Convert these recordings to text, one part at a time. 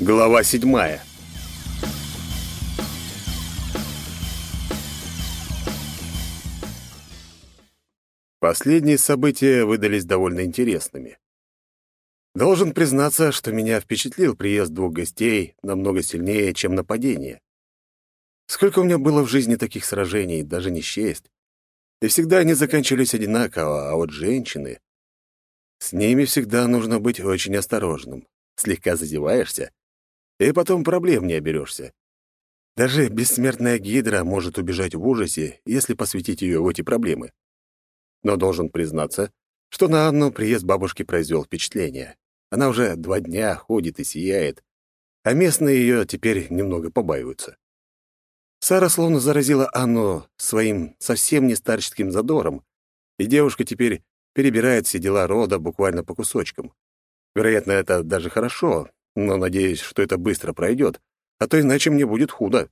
Глава седьмая. Последние события выдались довольно интересными. Должен признаться, что меня впечатлил приезд двух гостей намного сильнее, чем нападение. Сколько у меня было в жизни таких сражений, даже не счесть. И всегда они заканчивались одинаково, а вот женщины... С ними всегда нужно быть очень осторожным. Слегка зазеваешься, и потом проблем не оберешься. Даже бессмертная гидра может убежать в ужасе, если посвятить ее в эти проблемы. Но должен признаться, что на Анну приезд бабушки произвел впечатление. Она уже два дня ходит и сияет, а местные ее теперь немного побаиваются. Сара словно заразила Анну своим совсем не старческим задором, и девушка теперь перебирает все дела рода буквально по кусочкам. Вероятно, это даже хорошо, но надеюсь, что это быстро пройдет, а то иначе мне будет худо.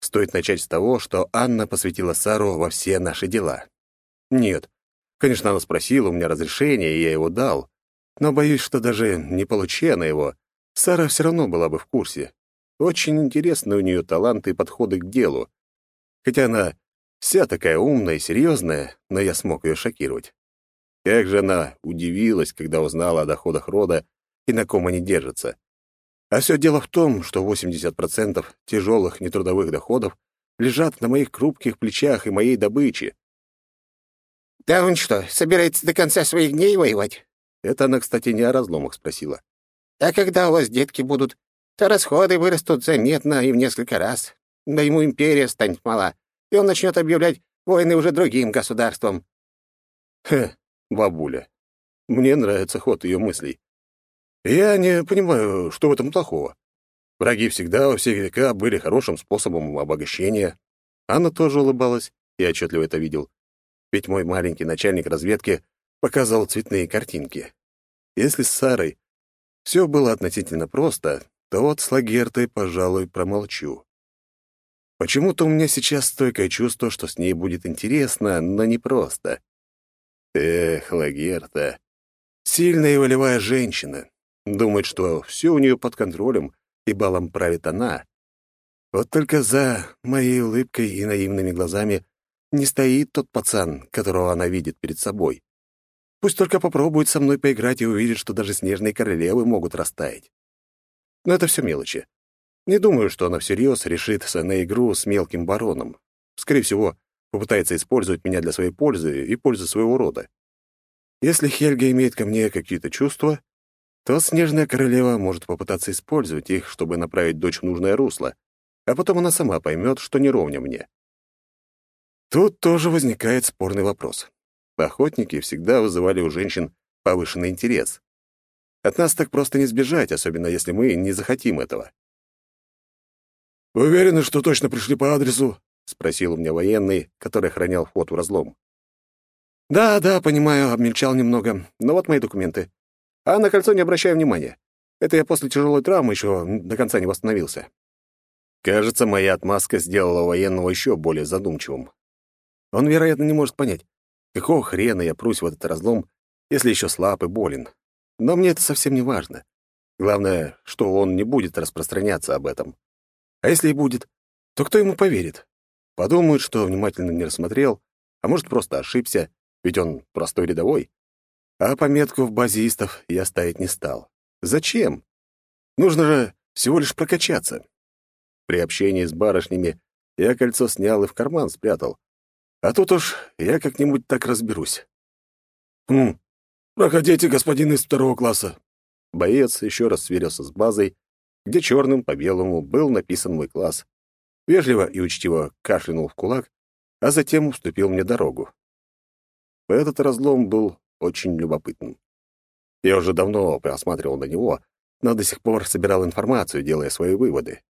Стоит начать с того, что Анна посвятила Сару во все наши дела. Нет, конечно, она спросила у меня разрешения, и я его дал, но боюсь, что даже не получая на его, Сара все равно была бы в курсе. Очень интересны у нее таланты и подходы к делу. Хотя она вся такая умная и серьезная, но я смог ее шокировать. Как же она удивилась, когда узнала о доходах рода и на ком они держатся. А все дело в том, что 80% тяжелых нетрудовых доходов лежат на моих крупких плечах и моей добыче. «Да он что, собирается до конца своих дней воевать?» Это она, кстати, не о разломах спросила. «А когда у вас детки будут, то расходы вырастут заметно и в несколько раз. Да ему империя станет мала, и он начнет объявлять войны уже другим государствам». Хе, бабуля. Мне нравится ход ее мыслей. Я не понимаю, что в этом плохого. Враги всегда во все века были хорошим способом обогащения. Анна тоже улыбалась, я отчетливо это видел. Ведь мой маленький начальник разведки показывал цветные картинки. Если с Сарой все было относительно просто, то вот с Лагертой, пожалуй, промолчу. Почему-то у меня сейчас стойкое чувство, что с ней будет интересно, но не просто. Эх, Лагерта. Сильная и волевая женщина. Думает, что все у нее под контролем, и балом правит она. Вот только за моей улыбкой и наивными глазами не стоит тот пацан, которого она видит перед собой. Пусть только попробует со мной поиграть и увидит, что даже снежные королевы могут растаять. Но это все мелочи. Не думаю, что она всерьез решится на игру с мелким бароном. Скорее всего, попытается использовать меня для своей пользы и пользы своего рода. Если Хельга имеет ко мне какие-то чувства, то снежная королева может попытаться использовать их, чтобы направить дочь в нужное русло, а потом она сама поймет, что не ровня мне. Тут тоже возникает спорный вопрос. Охотники всегда вызывали у женщин повышенный интерес. От нас так просто не сбежать, особенно если мы не захотим этого. «Вы уверены, что точно пришли по адресу?» — спросил у меня военный, который охранял вход в разлом. «Да, да, понимаю, обмельчал немного, но вот мои документы. А на кольцо не обращаю внимания. Это я после тяжелой травмы еще до конца не восстановился. Кажется, моя отмазка сделала военного еще более задумчивым. Он, вероятно, не может понять, какого хрена я прусь в этот разлом, если еще слаб и болен. Но мне это совсем не важно. Главное, что он не будет распространяться об этом. А если и будет, то кто ему поверит? Подумают, что внимательно не рассмотрел, а может, просто ошибся, ведь он простой рядовой. А пометку в базистов я ставить не стал. Зачем? Нужно же всего лишь прокачаться. При общении с барышнями я кольцо снял и в карман спрятал. А тут уж я как-нибудь так разберусь. «Хм, проходите, господин из второго класса». Боец еще раз сверился с базой, где черным по белому был написан мой класс. Вежливо и учтиво кашлянул в кулак, а затем уступил мне дорогу. Этот разлом был очень любопытным. Я уже давно просматривал на него, но до сих пор собирал информацию, делая свои выводы.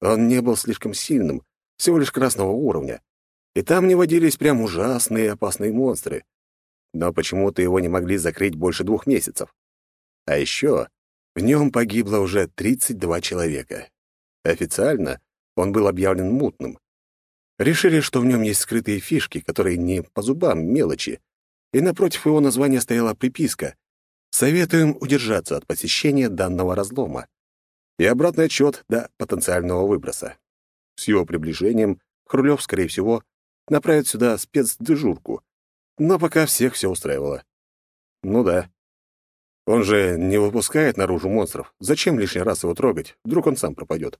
Он не был слишком сильным, всего лишь красного уровня. И там не водились прям ужасные опасные монстры. Но почему-то его не могли закрыть больше двух месяцев. А еще в нем погибло уже 32 человека. Официально он был объявлен мутным. Решили, что в нем есть скрытые фишки, которые не по зубам мелочи, и напротив его названия стояла приписка «Советуем удержаться от посещения данного разлома». и обратный отсчет до потенциального выброса. С его приближением Хрулев, скорее всего, направит сюда спецдежурку, но пока всех все устраивало. Ну да. Он же не выпускает наружу монстров. Зачем лишний раз его трогать? Вдруг он сам пропадет.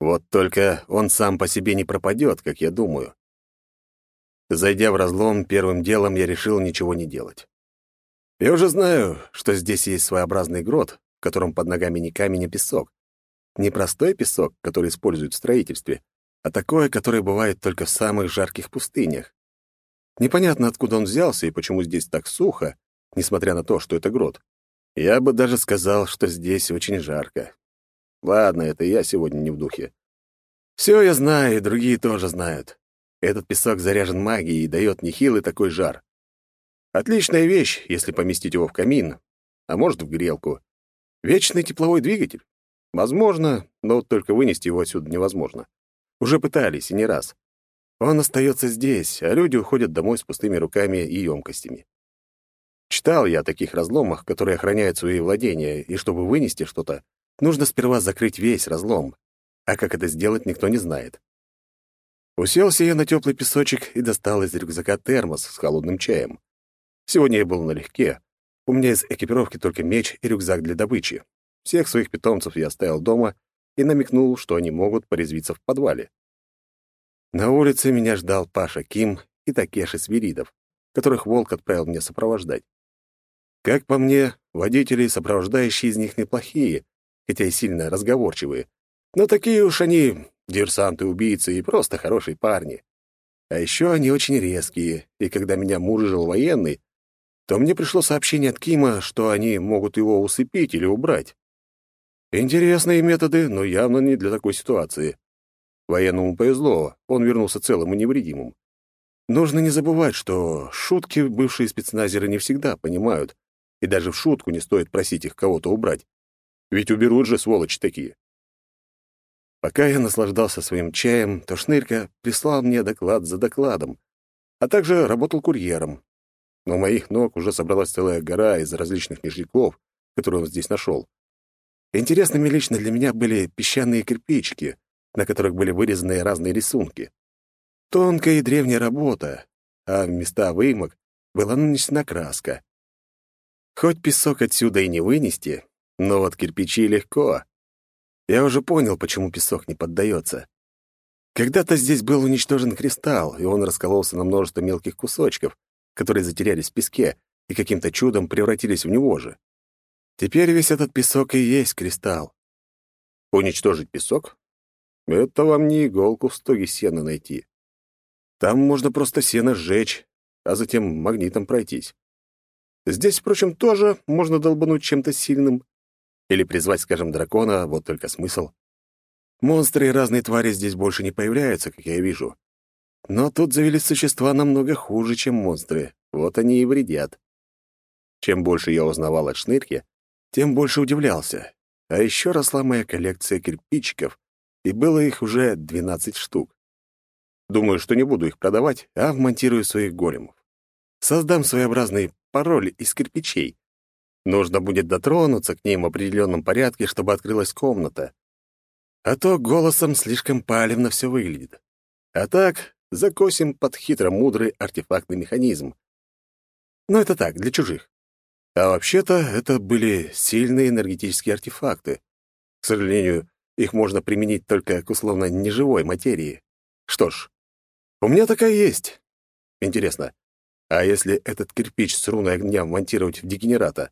Вот только он сам по себе не пропадет, как я думаю. Зайдя в разлом, первым делом я решил ничего не делать. Я уже знаю, что здесь есть своеобразный грот, в котором под ногами не камень, а песок. Не простой песок, который используют в строительстве, а такое, которое бывает только в самых жарких пустынях. Непонятно, откуда он взялся и почему здесь так сухо, несмотря на то, что это грот. Я бы даже сказал, что здесь очень жарко. Ладно, это я сегодня не в духе. Все я знаю, и другие тоже знают. Этот песок заряжен магией и дает нехилый такой жар. Отличная вещь, если поместить его в камин, а может, в грелку. Вечный тепловой двигатель? Возможно, но только вынести его отсюда невозможно. Уже пытались, и не раз. Он остается здесь, а люди уходят домой с пустыми руками и емкостями. Читал я о таких разломах, которые охраняют свои владения, и чтобы вынести что-то, нужно сперва закрыть весь разлом. А как это сделать, никто не знает. Уселся я на теплый песочек и достал из рюкзака термос с холодным чаем. Сегодня я был налегке. У меня из экипировки только меч и рюкзак для добычи. Всех своих питомцев я оставил дома и намекнул, что они могут порезвиться в подвале. На улице меня ждал Паша Ким и Такеши Свиридов, которых Волк отправил мне сопровождать. Как по мне, водители и сопровождающие из них неплохие, хотя и сильно разговорчивые. Но такие уж они диверсанты-убийцы и просто хорошие парни. А еще они очень резкие, и когда меня мурыжил военный, то мне пришло сообщение от Кима, что они могут его усыпить или убрать. Интересные методы, но явно не для такой ситуации. Военному повезло, он вернулся целым и невредимым. Нужно не забывать, что шутки бывшие спецназеры не всегда понимают, и даже в шутку не стоит просить их кого-то убрать. Ведь уберут же сволочи такие. Пока я наслаждался своим чаем, то Шнырька прислал мне доклад за докладом, а также работал курьером. Но у моих ног уже собралась целая гора из различных ништяков, которые он здесь нашел. Интересными лично для меня были песчаные кирпичики, на которых были вырезаны разные рисунки. Тонкая и древняя работа, а в места выемок была нанесена краска. Хоть песок отсюда и не вынести, но вот кирпичи легко. Я уже понял, почему песок не поддается. Когда-то здесь был уничтожен кристалл, и он раскололся на множество мелких кусочков, которые затерялись в песке и каким-то чудом превратились в него же. Теперь весь этот песок и есть кристалл. Уничтожить песок? Это вам не иголку в стоге сена найти. Там можно просто сено сжечь, а затем магнитом пройтись. Здесь, впрочем, тоже можно долбануть чем-то сильным. Или призвать, скажем, дракона, вот только смысл. Монстры и разные твари здесь больше не появляются, как я вижу. Но тут завелись существа намного хуже, чем монстры. Вот они и вредят. Чем больше я узнавал от шнырки, тем больше удивлялся. А еще росла моя коллекция кирпичиков, и было их уже 12 штук. Думаю, что не буду их продавать, а вмонтирую своих големов. Создам своеобразный пароль из кирпичей. Нужно будет дотронуться к ним в определенном порядке, чтобы открылась комната. А то голосом слишком палевно все выглядит. А так закосим под хитро-мудрый артефактный механизм. Но это так, для чужих. А вообще-то это были сильные энергетические артефакты. К сожалению, их можно применить только к условно неживой материи. Что ж, у меня такая есть. Интересно, а если этот кирпич с руной огня монтировать в дегенерата,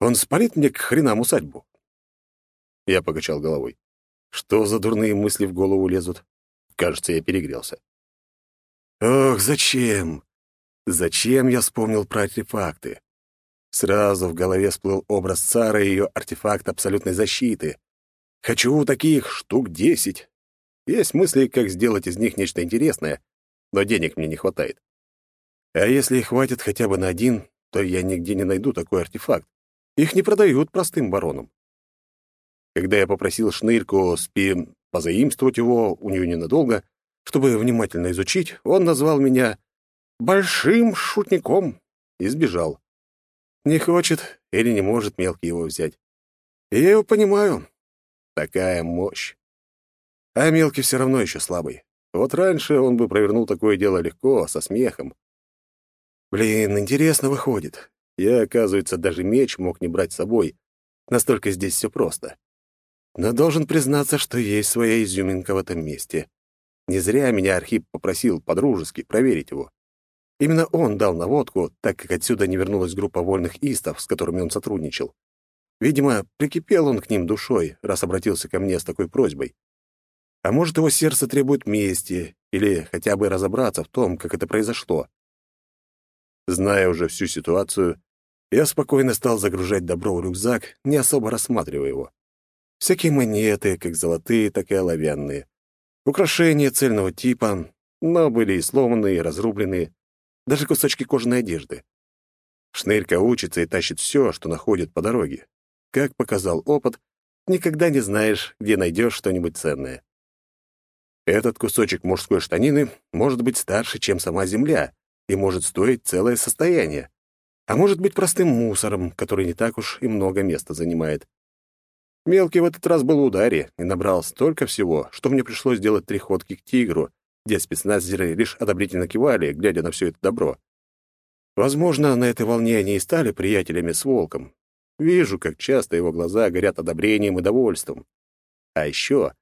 он спалит мне к хренам усадьбу? Я покачал головой. Что за дурные мысли в голову лезут? Кажется, я перегрелся. Ох, зачем? Зачем я вспомнил про артефакты? Сразу в голове всплыл образ Цара и ее артефакт абсолютной защиты. Хочу таких штук десять. Есть мысли, как сделать из них нечто интересное, но денег мне не хватает. А если хватит хотя бы на один, то я нигде не найду такой артефакт. Их не продают простым баронам. Когда я попросил Шнырьку спи позаимствовать его у нее ненадолго, чтобы внимательно изучить, он назвал меня «большим шутником» и сбежал. Не хочет или не может мелкий его взять. Я его понимаю. Такая мощь. А мелкий все равно еще слабый. Вот раньше он бы провернул такое дело легко, со смехом. Блин, интересно выходит. Я, оказывается, даже меч мог не брать с собой. Настолько здесь все просто. Но должен признаться, что есть своя изюминка в этом месте. Не зря меня Архип попросил по-дружески проверить его. Именно он дал наводку, так как отсюда не вернулась группа вольных истов, с которыми он сотрудничал. Видимо, прикипел он к ним душой, раз обратился ко мне с такой просьбой. А может, его сердце требует мести или хотя бы разобраться в том, как это произошло. Зная уже всю ситуацию, я спокойно стал загружать добро в рюкзак, не особо рассматривая его. Всякие монеты, как золотые, так и оловянные. Украшения цельного типа, но были и сломанные, и разрубленные, даже кусочки кожаной одежды. Шнырька учится и тащит все, что находит по дороге. Как показал опыт, никогда не знаешь, где найдешь что-нибудь ценное. Этот кусочек мужской штанины может быть старше, чем сама земля, и может стоить целое состояние. А может быть простым мусором, который не так уж и много места занимает. Мелкий в этот раз был в ударе и набрал столько всего, что мне пришлось сделать три ходки к тигру, где спецназеры лишь одобрительно кивали, глядя на все это добро. Возможно, на этой волне они и стали приятелями с волком. Вижу, как часто его глаза горят одобрением и довольством. А еще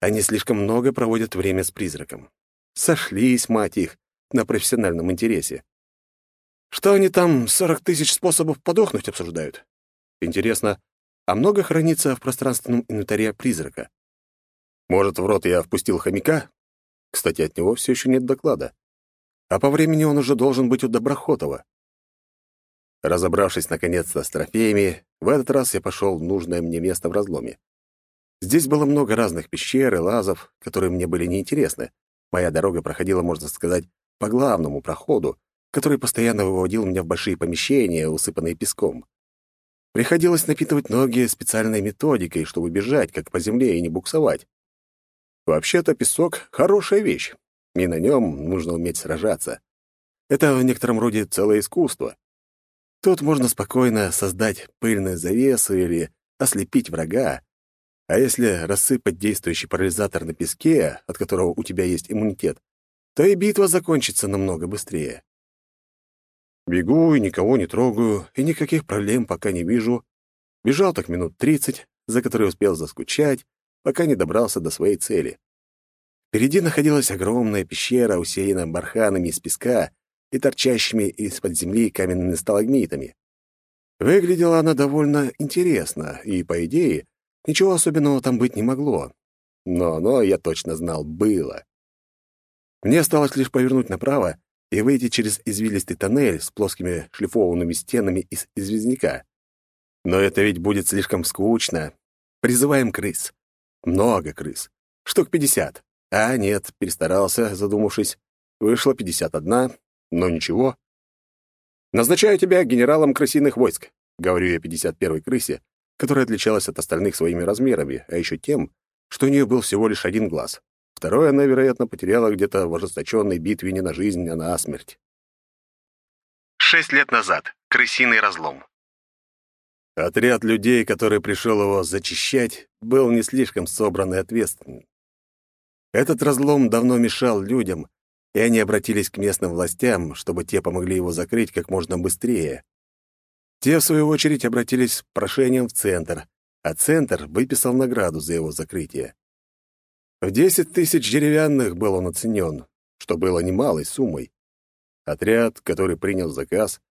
они слишком много проводят время с призраком. Сошлись, мать их, на профессиональном интересе. Что они там сорок тысяч способов подохнуть обсуждают? Интересно, а много хранится в пространственном инвентаре призрака? Может, в рот я впустил хомяка? Кстати, от него все еще нет доклада. А по времени он уже должен быть у Доброхотова. Разобравшись наконец-то с трофеями, в этот раз я пошел в нужное мне место в разломе. Здесь было много разных пещер и лазов, которые мне были неинтересны. Моя дорога проходила, можно сказать, по главному проходу, который постоянно выводил меня в большие помещения, усыпанные песком. Приходилось напитывать ноги специальной методикой, чтобы бежать, как по земле, и не буксовать. Вообще-то песок — хорошая вещь, и на нем нужно уметь сражаться. Это в некотором роде целое искусство. Тут можно спокойно создать пыльную завесу или ослепить врага, а если рассыпать действующий парализатор на песке, от которого у тебя есть иммунитет, то и битва закончится намного быстрее. Бегу и никого не трогаю, и никаких проблем пока не вижу. Бежал так минут тридцать, за которые успел заскучать, пока не добрался до своей цели. Впереди находилась огромная пещера, усеянная барханами из песка и торчащими из-под земли каменными сталагмитами. Выглядела она довольно интересно, и, по идее, Ничего особенного там быть не могло. Но оно, я точно знал, было. Мне осталось лишь повернуть направо и выйти через извилистый тоннель с плоскими шлифованными стенами из известняка. Но это ведь будет слишком скучно. Призываем крыс. Много крыс. Штук пятьдесят. А нет, перестарался, задумавшись. Вышло пятьдесят одна, но ничего. «Назначаю тебя генералом крысиных войск», — говорю я пятьдесят первой крысе, которая отличалась от остальных своими размерами, а еще тем, что у нее был всего лишь один глаз. Второй она, вероятно, потеряла где-то в ожесточенной битве не на жизнь, а на смерть. Шесть лет назад. Крысиный разлом. Отряд людей, который пришел его зачищать, был не слишком собран и ответственный. Этот разлом давно мешал людям, и они обратились к местным властям, чтобы те помогли его закрыть как можно быстрее. Те, в свою очередь, обратились с прошением в Центр, а Центр выписал награду за его закрытие. В десять тысяч деревянных был он оценен, что было немалой суммой. Отряд, который принял заказ,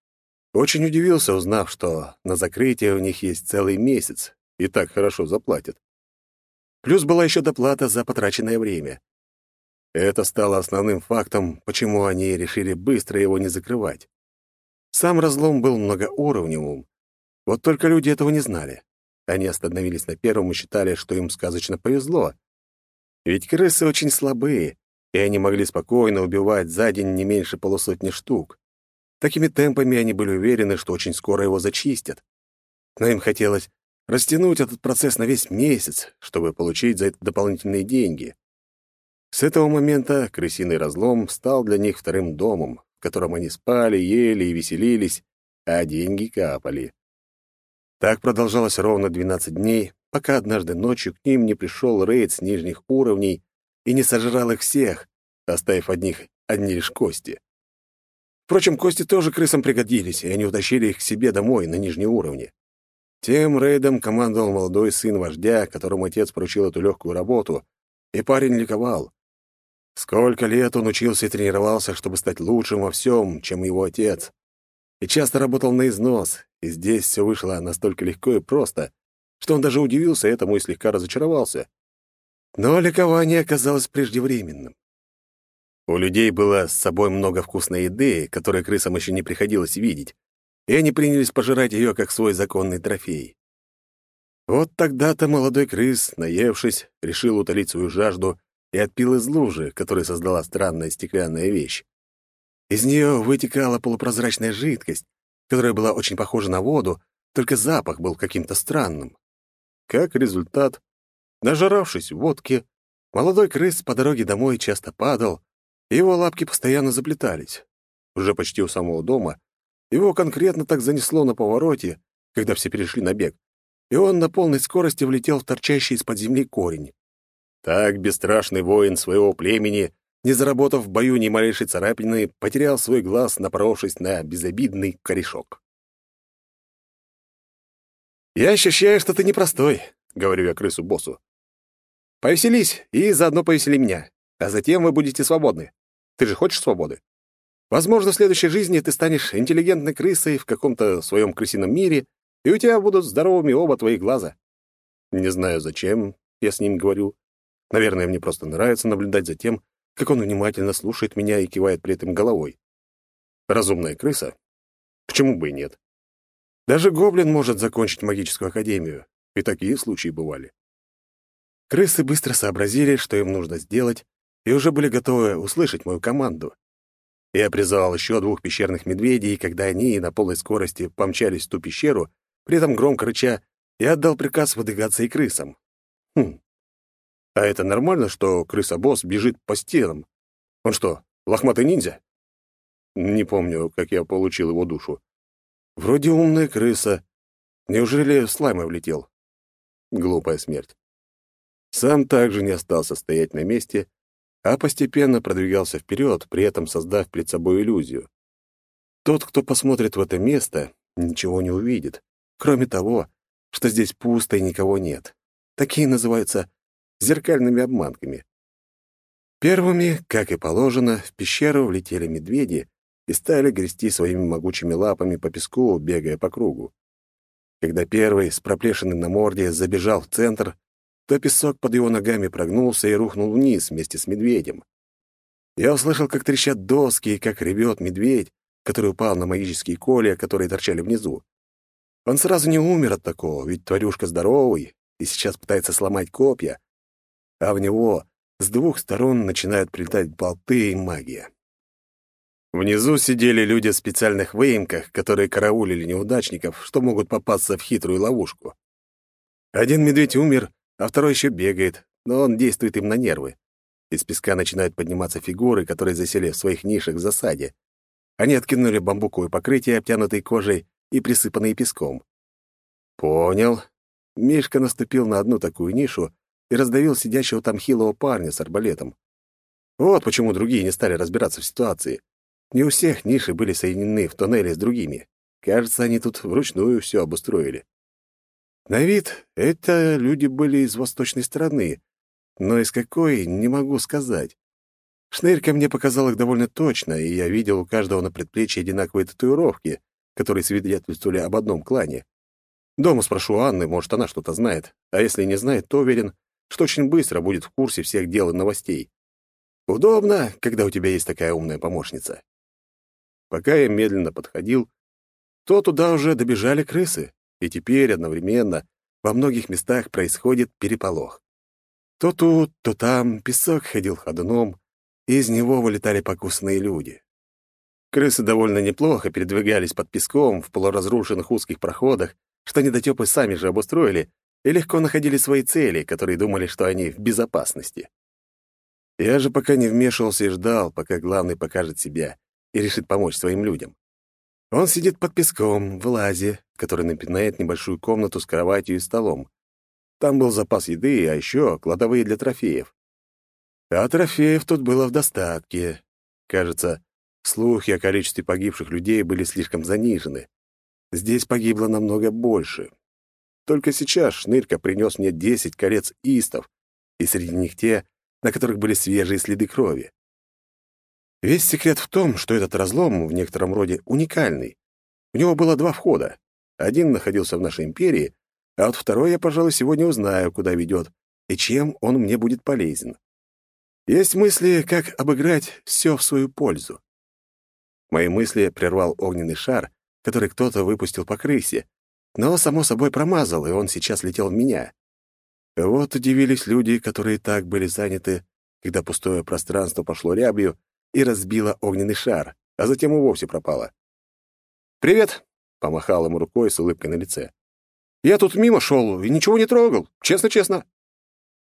очень удивился, узнав, что на закрытие у них есть целый месяц и так хорошо заплатят. Плюс была еще доплата за потраченное время. Это стало основным фактом, почему они решили быстро его не закрывать. Сам разлом был многоуровневым. Вот только люди этого не знали. Они остановились на первом и считали, что им сказочно повезло. Ведь крысы очень слабые, и они могли спокойно убивать за день не меньше полусотни штук. Такими темпами они были уверены, что очень скоро его зачистят. Но им хотелось растянуть этот процесс на весь месяц, чтобы получить за это дополнительные деньги. С этого момента крысиный разлом стал для них вторым домом, в котором они спали, ели и веселились, а деньги капали. Так продолжалось ровно 12 дней, пока однажды ночью к ним не пришел рейд с нижних уровней и не сожрал их всех, оставив одних одни лишь кости. Впрочем, кости тоже крысам пригодились, и они утащили их к себе домой на нижние уровни. Тем рейдом командовал молодой сын вождя, которому отец поручил эту легкую работу, и парень ликовал. Сколько лет он учился и тренировался, чтобы стать лучшим во всем, чем его отец. И часто работал на износ, и здесь все вышло настолько легко и просто, что он даже удивился этому и слегка разочаровался. Но ликование оказалось преждевременным. У людей было с собой много вкусной еды, которой крысам еще не приходилось видеть, и они принялись пожирать ее как свой законный трофей. Вот тогда-то молодой крыс, наевшись, решил утолить свою жажду и отпил из лужи, которую создала странная стеклянная вещь. Из нее вытекала полупрозрачная жидкость, которая была очень похожа на воду, только запах был каким-то странным. Как результат, нажравшись водки, молодой крыс по дороге домой часто падал, его лапки постоянно заплетались. Уже почти у самого дома его конкретно так занесло на повороте, когда все перешли на бег, и он на полной скорости влетел в торчащий из-под земли корень. Так бесстрашный воин своего племени, не заработав в бою ни малейшей царапины, потерял свой глаз, напоровшись на безобидный корешок. «Я ощущаю, что ты непростой», — говорю я крысу-боссу. «Повеселись и заодно повесели меня, а затем вы будете свободны. Ты же хочешь свободы? Возможно, в следующей жизни ты станешь интеллигентной крысой в каком-то своем крысином мире, и у тебя будут здоровыми оба твои глаза. Не знаю, зачем я с ним говорю. Наверное, мне просто нравится наблюдать за тем, как он внимательно слушает меня и кивает при этом головой. Разумная крыса? Почему бы и нет? Даже гоблин может закончить магическую академию, и такие случаи бывали. Крысы быстро сообразили, что им нужно сделать, и уже были готовы услышать мою команду. Я призвал еще двух пещерных медведей, и когда они на полной скорости помчались в ту пещеру, при этом громко рыча, я отдал приказ выдвигаться и крысам. Хм. А это нормально, что крыса-босс бежит по стенам? Он что, лохматый ниндзя? Не помню, как я получил его душу. Вроде умная крыса. Неужели в слаймы влетел? Глупая смерть. Сам также не остался стоять на месте, а постепенно продвигался вперед, при этом создав перед собой иллюзию. Тот, кто посмотрит в это место, ничего не увидит, кроме того, что здесь пусто и никого нет. Такие называются зеркальными обманками. Первыми, как и положено, в пещеру влетели медведи и стали грести своими могучими лапами по песку, бегая по кругу. Когда первый с проплешиной на морде забежал в центр, то песок под его ногами прогнулся и рухнул вниз вместе с медведем. Я услышал, как трещат доски и как ревет медведь, который упал на магические колья, которые торчали внизу. Он сразу не умер от такого, ведь тварюшка здоровый и сейчас пытается сломать копья, а в него с двух сторон начинают прилетать болты и магия. Внизу сидели люди в специальных выемках, которые караулили неудачников, что могут попасться в хитрую ловушку. Один медведь умер, а второй еще бегает, но он действует им на нервы. Из песка начинают подниматься фигуры, которые засели в своих нишах в засаде. Они откинули бамбуковое покрытие, обтянутое кожей и присыпанные песком. Понял. Мишка наступил на одну такую нишу и раздавил сидящего там хилого парня с арбалетом. Вот почему другие не стали разбираться в ситуации. Не у всех ниши были соединены в тоннеле с другими. Кажется, они тут вручную все обустроили. На вид это люди были из восточной страны, но из какой — не могу сказать. Шнырька мне показал их довольно точно, и я видел у каждого на предплечье одинаковые татуировки, которые свидетельствовали об одном клане. Дома спрошу Анны, может, она что-то знает, а если не знает, то уверен, что очень быстро будет в курсе всех дел и новостей. Удобно, когда у тебя есть такая умная помощница. Пока я медленно подходил, то туда уже добежали крысы. И теперь одновременно во многих местах происходит переполох. То тут, то там песок ходил ходуном, и из него вылетали покусные люди. Крысы довольно неплохо передвигались под песком в полуразрушенных узких проходах, что недотёпы сами же обустроили, и легко находили свои цели, которые думали, что они в безопасности. Я же пока не вмешивался и ждал, пока главный покажет себя и решит помочь своим людям. Он сидит под песком, в лазе, который напинает небольшую комнату с кроватью и столом. Там был запас еды, а еще кладовые для трофеев. А трофеев тут было в достатке. Кажется, слухи о количестве погибших людей были слишком занижены. Здесь погибло намного больше. Только сейчас Шнырька принес мне десять колец истов, и среди них те, на которых были свежие следы крови. Весь секрет в том, что этот разлом в некотором роде уникальный. У него было два входа. Один находился в нашей империи, а вот второй я, пожалуй, сегодня узнаю, куда ведет и чем он мне будет полезен. Есть мысли, как обыграть все в свою пользу. Мои мысли прервал огненный шар, который кто-то выпустил по крысе, но, само собой, промазал, и он сейчас летел в меня. Вот удивились люди, которые так были заняты, когда пустое пространство пошло рябью и разбило огненный шар, а затем и вовсе пропало. «Привет!» — помахал ему рукой с улыбкой на лице. «Я тут мимо шел и ничего не трогал, честно-честно».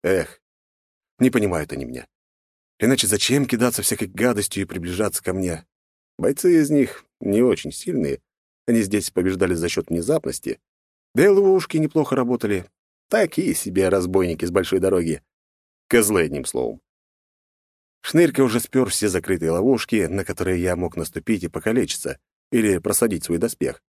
Эх, не понимают они меня. Иначе зачем кидаться всякой гадостью и приближаться ко мне? Бойцы из них не очень сильные, они здесь побеждали за счет внезапности, да и ловушки неплохо работали, Такие себе разбойники с большой дороги. Козлы, одним словом. Шнырька уже спер все закрытые ловушки, на которые я мог наступить и покалечиться, или просадить свой доспех.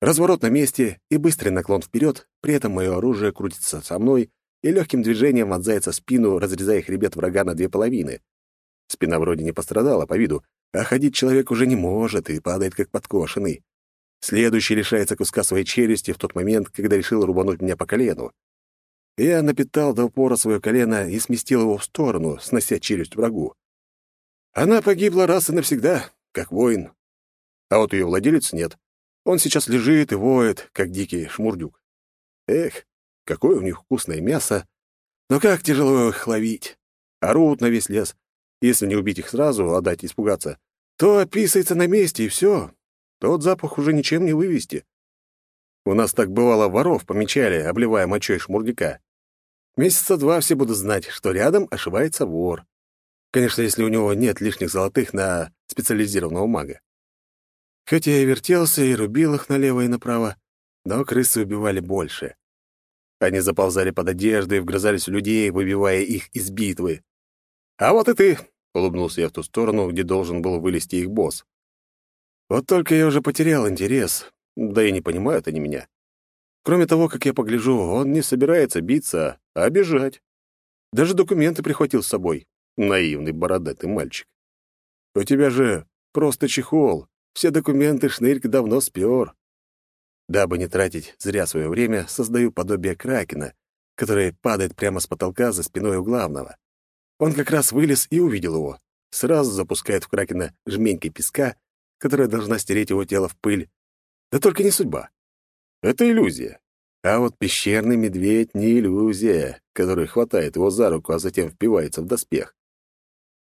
Разворот на месте и быстрый наклон вперед, при этом мое оружие крутится со мной и легким движением вонзается спину, разрезая хребет врага на две половины. Спина вроде не пострадала по виду, а ходить человек уже не может и падает как подкошенный. Следующий лишается куска своей челюсти в тот момент, когда решил рубануть меня по колену. Я напитал до упора свое колено и сместил его в сторону, снося челюсть врагу. Она погибла раз и навсегда, как воин. А вот ее владелец нет. Он сейчас лежит и воет, как дикий шмурдюк. Эх, какое у них вкусное мясо. Но как тяжело их ловить. Орут на весь лес. Если не убить их сразу, а дать испугаться, то описывается на месте, и все. Тот запах уже ничем не вывести. У нас так бывало воров помечали, обливая мочой шмурдяка. Месяца два все будут знать, что рядом ошибается вор. Конечно, если у него нет лишних золотых на специализированного мага. Хотя я вертелся и рубил их налево и направо, но крысы убивали больше. Они заползали под одежду и вгрызались в людей, выбивая их из битвы. «А вот и ты!» — улыбнулся я в ту сторону, где должен был вылезти их босс. Вот только я уже потерял интерес, да и не понимают они меня. Кроме того, как я погляжу, он не собирается биться, а бежать. Даже документы прихватил с собой. Наивный бородатый мальчик. У тебя же просто чехол. Все документы Шнырьк давно спер. Дабы не тратить зря свое время, создаю подобие Кракена, который падает прямо с потолка за спиной у главного. Он как раз вылез и увидел его. Сразу запускает в Кракена жменькой песка, которая должна стереть его тело в пыль. Да только не судьба. Это иллюзия. А вот пещерный медведь — не иллюзия, которая хватает его за руку, а затем впивается в доспех.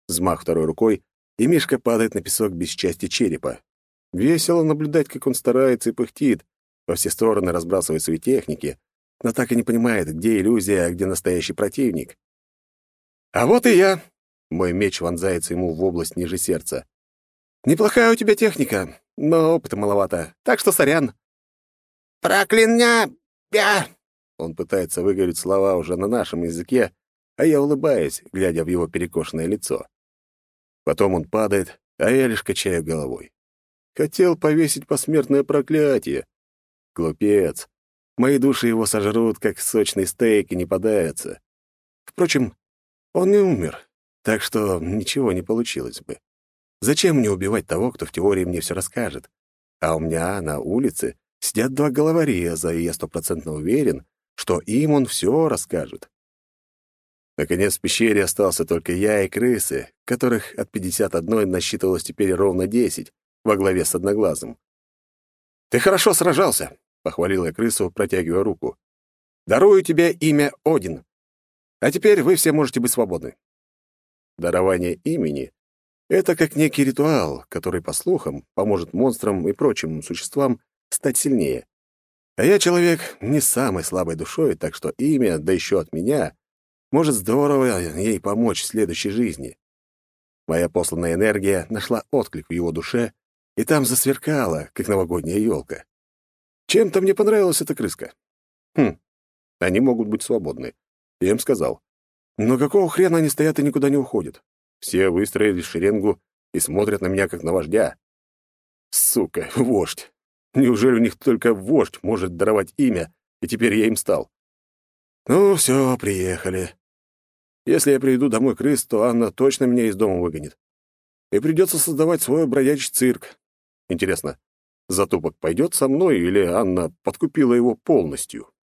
Взмах второй рукой, и Мишка падает на песок без части черепа. Весело наблюдать, как он старается и пыхтит, во все стороны разбрасывает свои техники, но так и не понимает, где иллюзия, а где настоящий противник. «А вот и я!» — мой меч вонзается ему в область ниже сердца. «Неплохая у тебя техника, но опыта маловато, так что сорян». «Прокляня... я...» Он пытается выговорить слова уже на нашем языке, а я улыбаюсь, глядя в его перекошенное лицо. Потом он падает, а я лишь качаю головой. Хотел повесить посмертное проклятие. Глупец. Мои души его сожрут, как сочный стейк, и не подавятся. Впрочем, он не умер, так что ничего не получилось бы. Зачем мне убивать того, кто в теории мне все расскажет? А у меня на улице Сидят два головореза, и я стопроцентно уверен, что им он все расскажет. Наконец в пещере остался только я и крысы, которых от 51 насчитывалось теперь ровно 10, во главе с одноглазым. «Ты хорошо сражался», — похвалил я крысу, протягивая руку. «Дарую тебе имя Один. А теперь вы все можете быть свободны». Дарование имени — это как некий ритуал, который, по слухам, поможет монстрам и прочим существам стать сильнее. А я человек не самой слабой душой, так что имя, да еще от меня, может здорово ей помочь в следующей жизни. Моя посланная энергия нашла отклик в его душе, и там засверкала, как новогодняя елка. Чем-то мне понравилась эта крыска. Хм, Они могут быть свободны. Я им сказал. Но какого хрена они стоят и никуда не уходят? Все выстроились в шеренгу и смотрят на меня, как на вождя. Сука, вождь. Неужели у них только вождь может даровать имя, и теперь я им стал? Ну, все, приехали. Если я приведу домой крыс, то Анна точно меня из дома выгонит. И придется создавать свой бродячий цирк. Интересно, Затупок пойдет со мной или Анна подкупила его полностью?